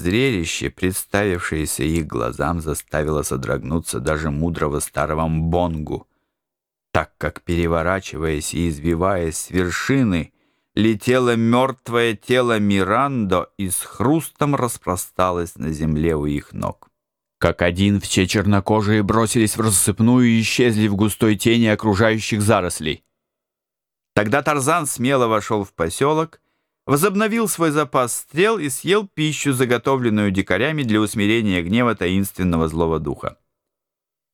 Зрелище, представившееся их глазам, заставило содрогнуться даже мудрого старого Мбонгу, так как, переворачиваясь и извиваясь с вершины, летело мертвое тело Мирандо и с хрустом распросталось на земле у их ног. Как один все чернокожие бросились в рассыпную и исчезли в густой тени окружающих зарослей. Тогда Тарзан смело вошел в поселок, возобновил свой запас стрел и съел пищу, заготовленную дикарями для усмирения гнева таинственного злого духа.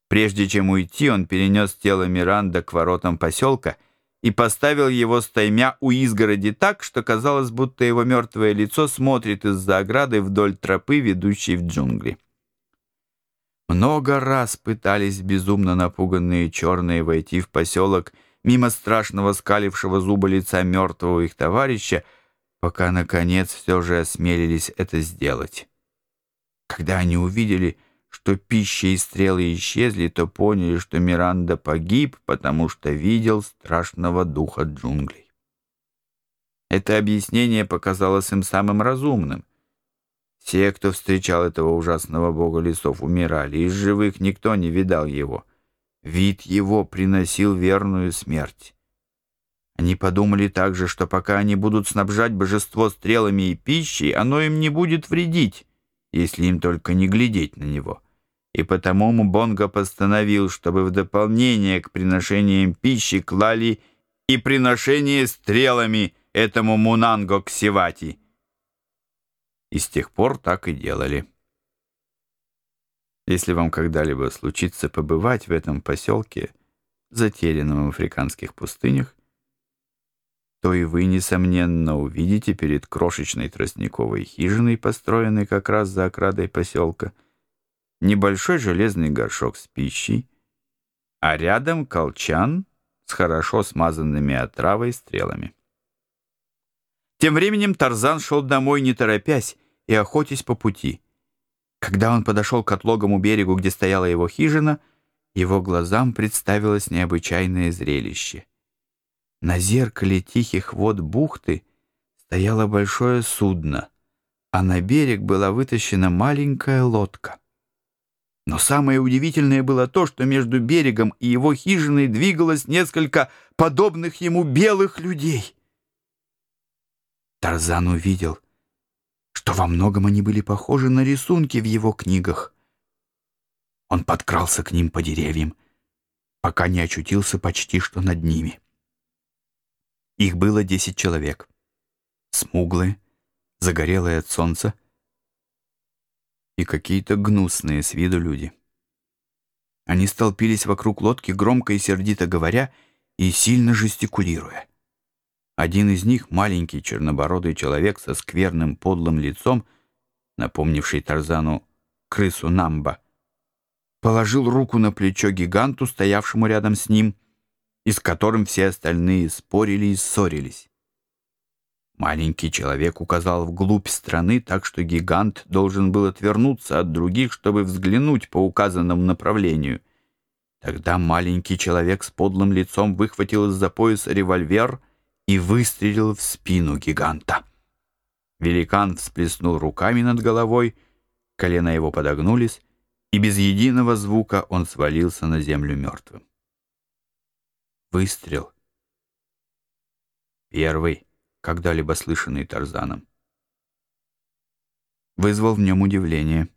Прежде чем уйти, он перенес тело Миранда к воротам поселка и поставил его стаймя у изгороди так, что казалось, будто его мертвое лицо смотрит из-за ограды вдоль тропы, ведущей в джунгли. Много раз пытались безумно напуганные черные войти в поселок мимо страшного скалившего зуба лица мертвого их товарища, пока, наконец, все же осмелились это сделать. Когда они увидели, что пища и стрелы исчезли, то поняли, что Миранда погиб, потому что видел страшного духа джунглей. Это объяснение показалось им самым разумным. Все, кто встречал этого ужасного бога лесов, умирали. Из живых никто не видал его. Вид его приносил верную смерть. Они подумали также, что пока они будут снабжать божество стрелами и пищей, оно им не будет вредить, если им только не глядеть на него. И потому Мбонго постановил, чтобы в дополнение к приношениям пищи клали и приношение стрелами этому Мунанго Ксивати. И с тех пор так и делали. Если вам когда-либо случится побывать в этом поселке, затерянном в африканских пустынях, то и вы, несомненно, увидите перед крошечной тростниковой хижиной, построенной как раз за оградой поселка, небольшой железный горшок с пищей, а рядом колчан с хорошо смазанными отравой стрелами. Тем временем Тарзан шел домой, не торопясь и охотясь по пути. Когда он подошел к отлогому берегу, где стояла его хижина, его глазам представилось необычайное зрелище — на зеркале тихих вод бухты стояло большое судно, а на берег была вытащена маленькая лодка. Но самое удивительное было то, что между берегом и его хижиной двигалось несколько подобных ему белых людей. Тарзан увидел, что во многом они были похожи на рисунки в его книгах. Он подкрался к ним по деревьям, пока не очутился почти что над ними. Их было десять человек. Смуглые, загорелые от солнца и какие-то гнусные с виду люди. Они столпились вокруг лодки, громко и сердито говоря и сильно жестикулируя. Один из них, маленький чернобородый человек со скверным подлым лицом, напомнивший Тарзану крысу Намба, положил руку на плечо гиганту, стоявшему рядом с ним, и с которым все остальные спорили и ссорились. Маленький человек указал вглубь страны, так что гигант должен был отвернуться от других, чтобы взглянуть по указанному направлению. Тогда маленький человек с подлым лицом выхватил из-за пояса револьвер и выстрелил в спину гиганта. Великан всплеснул руками над головой, колена его подогнулись, и без единого звука он свалился на землю мертвым. Выстрел. Первый, когда-либо слышанный Тарзаном. Вызвал в нем удивление.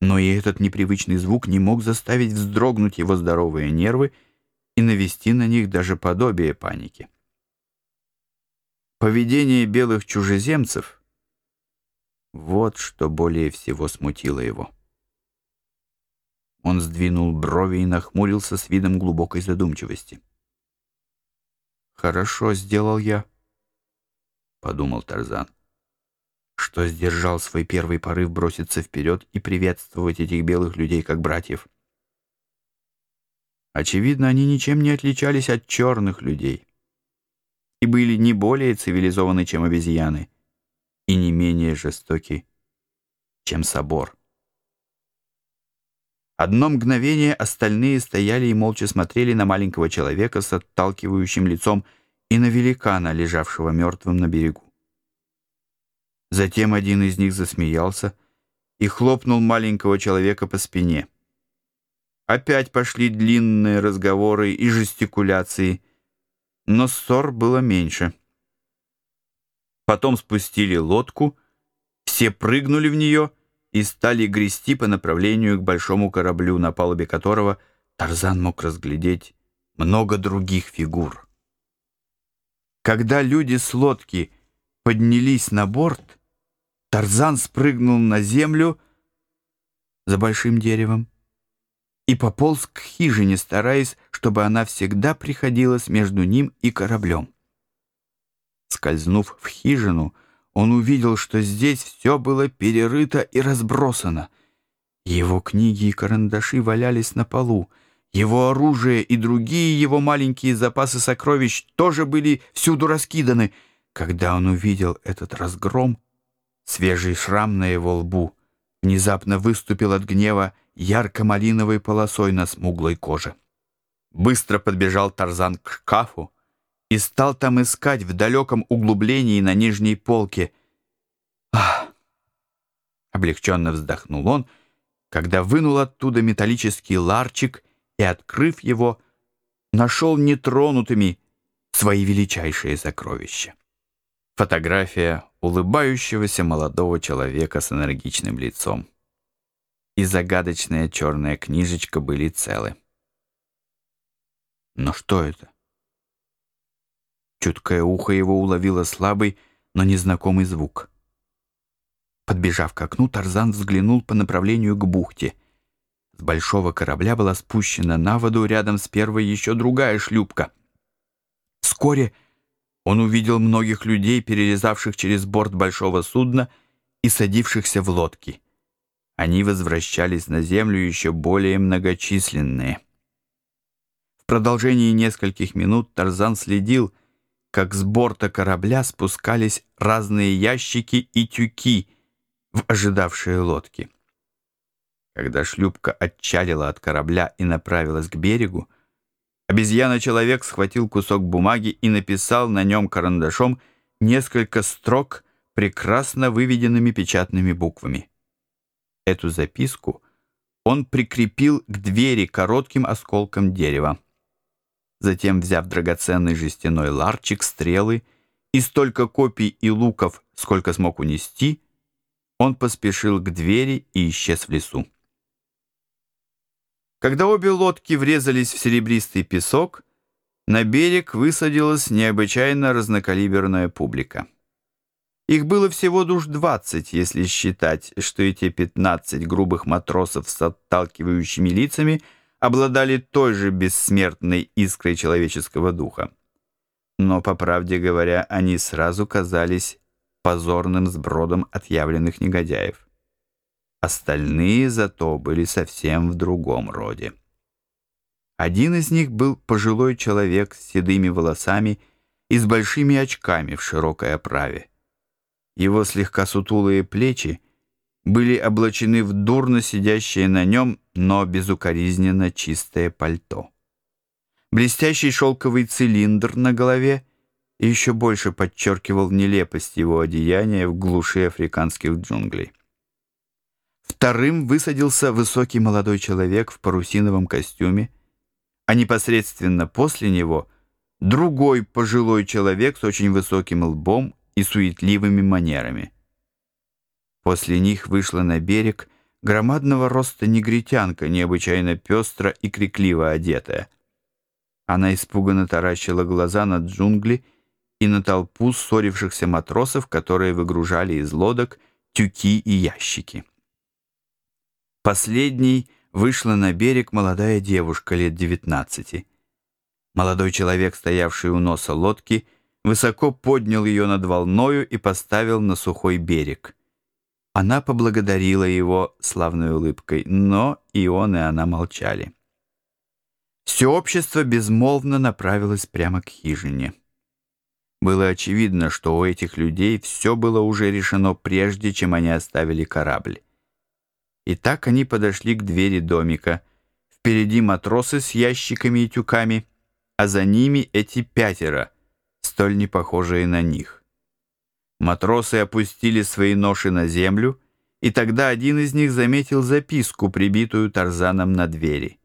Но и этот непривычный звук не мог заставить вздрогнуть его здоровые нервы и навести на них даже подобие паники. Поведение белых чужеземцев — вот что более всего смутило его. Он сдвинул брови и нахмурился с видом глубокой задумчивости. «Хорошо сделал я», — подумал Тарзан, что сдержал свой первый порыв броситься вперед и приветствовать этих белых людей как братьев. Очевидно, они ничем не отличались от черных людей и были не более цивилизованы, чем обезьяны, и не менее жестоки, чем собор. Одно мгновение остальные стояли и молча смотрели на маленького человека с отталкивающим лицом и на великана, лежавшего мертвым на берегу. Затем один из них засмеялся и хлопнул маленького человека по спине. Опять пошли длинные разговоры и жестикуляции, но ссор было меньше. Потом спустили лодку, все прыгнули в нее и стали грести по направлению к большому кораблю, на палубе которого Тарзан мог разглядеть много других фигур. Когда люди с лодки поднялись на борт, Тарзан спрыгнул на землю за большим деревом и пополз к хижине, стараясь, чтобы она всегда приходилась между ним и кораблем. Скользнув в хижину, он увидел, что здесь все было перерыто и разбросано. Его книги и карандаши валялись на полу, его оружие и другие его маленькие запасы сокровищ тоже были всюду раскиданы. Когда он увидел этот разгром, Свежий шрам на его лбу внезапно выступил от гнева ярко-малиновой полосой на смуглой коже. Быстро подбежал Тарзан к шкафу и стал там искать в далеком углублении на нижней полке. «Ах!» — облегченно вздохнул он, когда вынул оттуда металлический ларчик и, открыв его, нашел нетронутыми свои величайшие сокровища. Фотография улыбающегося молодого человека с энергичным лицом. И загадочная черная книжечка были целы. Но что это? Чуткое ухо его уловило слабый, но незнакомый звук. Подбежав к окну, Тарзан взглянул по направлению к бухте. С большого корабля была спущена на воду рядом с первой еще другая шлюпка. Вскоре он увидел многих людей, перелезавших через борт большого судна и садившихся в лодки. Они возвращались на землю еще более многочисленные. В продолжении нескольких минут Тарзан следил, как с борта корабля спускались разные ящики и тюки в ожидавшие лодки. Когда шлюпка отчалила от корабля и направилась к берегу, Обезьяна-человек схватил кусок бумаги и написал на нем карандашом несколько строк прекрасно выведенными печатными буквами. Эту записку он прикрепил к двери коротким осколком дерева. Затем, взяв драгоценный жестяной ларчик, стрелы и столько копий и луков, сколько смог унести, он поспешил к двери и исчез в лесу. Когда обе лодки врезались в серебристый песок, на берег высадилась необычайно разнокалиберная публика. Их было всего душ двадцать, если считать, что эти пятнадцать грубых матросов с отталкивающими лицами обладали той же бессмертной искрой человеческого духа. Но, по правде говоря, они сразу казались позорным сбродом отъявленных негодяев. Остальные зато были совсем в другом роде. Один из них был пожилой человек с седыми волосами и с большими очками в широкой оправе. Его слегка сутулые плечи были облачены в дурно сидящее на нем, но безукоризненно чистое пальто. Блестящий шелковый цилиндр на голове еще больше подчеркивал нелепость его одеяния в глуши африканских джунглей. Вторым высадился высокий молодой человек в парусиновом костюме, а непосредственно после него другой пожилой человек с очень высоким лбом и суетливыми манерами. После них вышла на берег громадного роста негритянка, необычайно пестро и крикливо одетая. Она испуганно таращила глаза на джунгли и на толпу ссорившихся матросов, которые выгружали из лодок тюки и ящики. Последней вышла на берег молодая девушка лет девятнадцати. Молодой человек, стоявший у носа лодки, высоко поднял ее над волною и поставил на сухой берег. Она поблагодарила его славной улыбкой, но и он, и она молчали. Все общество безмолвно направилось прямо к хижине. Было очевидно, что у этих людей все было уже решено прежде, чем они оставили корабль. И так они подошли к двери домика. Впереди матросы с ящиками и тюками, а за ними эти пятеро, столь не похожие на них. Матросы опустили свои ноши на землю, и тогда один из них заметил записку, прибитую Тарзаном на двери.